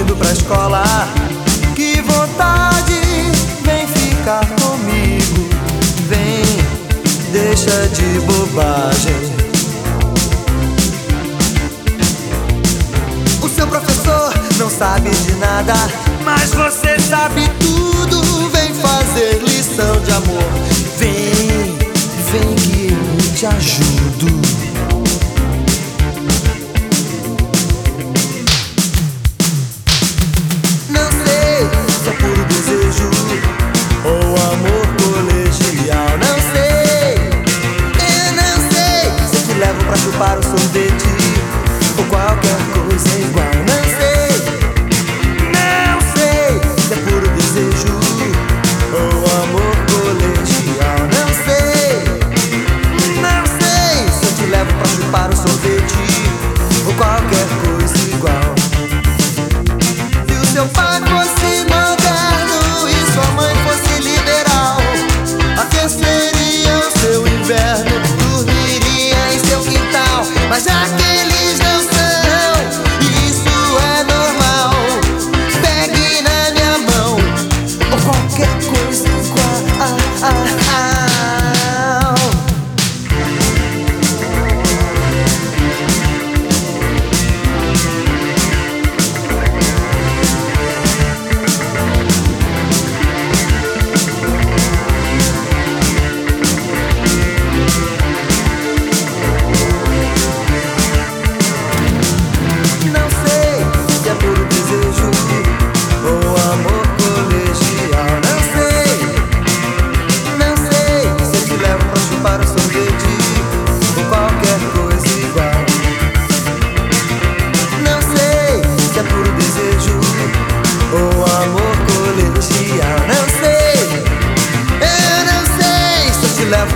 indo pra escola. Que vontade, vem ficar comigo. Vem, deixa de bobagem. O seu professor não sabe de nada, mas você sabe tudo. Vem fazer lição de amor. Vem, vem que eu te ajudo.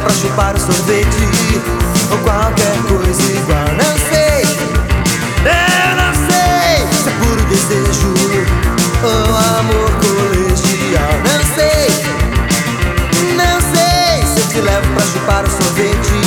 pra chupar o sorvete Ou qualquer coisa. Igual Não sei, eu não sei Se é puro desejo ou amor colegial. Não sei, não sei Se eu te levo pra chupar o sorvete